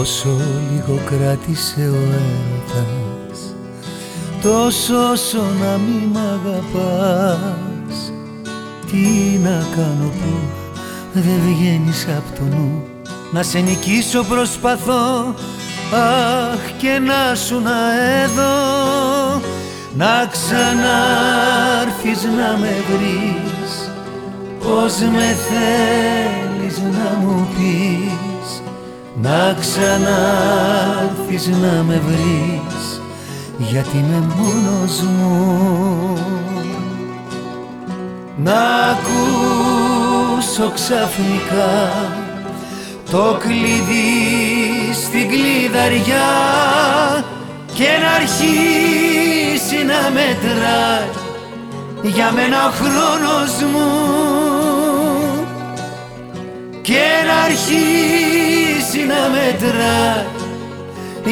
Όσο λίγο κράτησε ο έρωτας Τόσο όσο να μην μ' αγαπάς Τι να κάνω που δεν βγαίνεις απ' το νου. Να σε νικήσω προσπαθώ Αχ και να σου να εδώ Να ξανάρθεις να με βρεις. Πώς με θέλεις να μου πεις; Να ξανάρθεις να με βρεις Γιατί είμαι μόνος μου. Να ακούσω ξαφνικά το κλειδί στην κλειδαριά και να αρχίσει να μετράει για μένα ο χρόνος μου. Και να αρχίσει να μετράει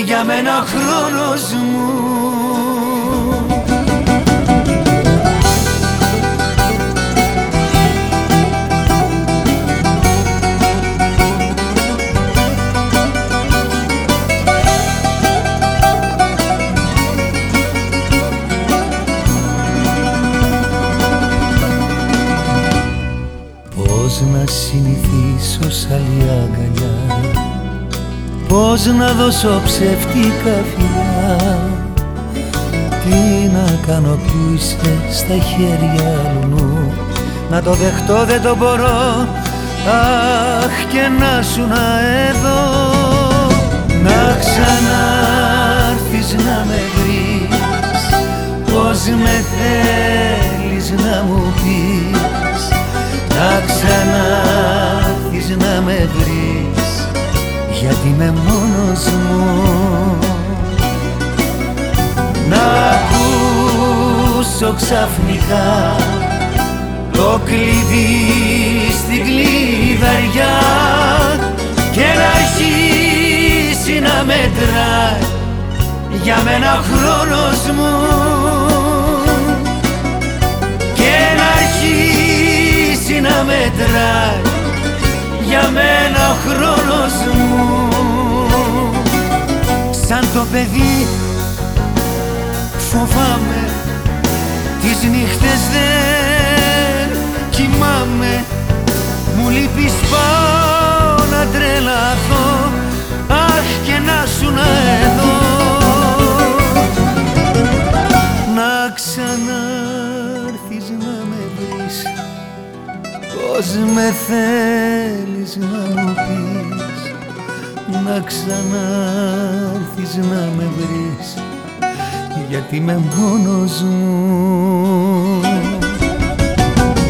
για μένα ο χρόνος μου. Να συνηθίσω σ' άλλη αγκαλιά Πώς να δώσω ψεύτικα φιλιά. Τι να κάνω που είσαι στα χέρια αλλού Να το δεχτώ δεν το μπορώ. Αχ και να σου να εδώ. Να ξανάρθεις να με βρεις. Πώς με θέλεις να μου πεις. Να ξανάρθεις γιατί είμαι μόνος μου. Να ακούσω ξαφνικά το κλειδί στην κλειδαριά και να αρχίσει να μετράει για μένα χρόνος μου. Να μετράει για μένα ο χρόνος μου Σαν το παιδί φοβάμαι τις νύχτες δεν κοιμάμαι. Μου λείπεις πάω να τρελαθώ αχ και να σου να εδώ Πώς με θέλεις να μου πεις Να ξανάρθεις να με βρεις Γιατί είμαι μόνος μου.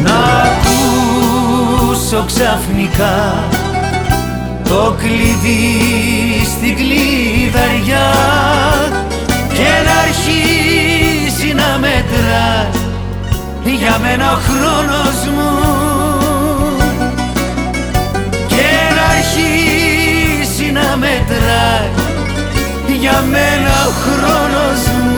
Να ακούσω ξαφνικά το κλειδί στην κλειδαριά και να αρχίσει να μετράει για μένα ο χρόνος μου αρχίσει να μετράει. Για μένα ο χρόνος μου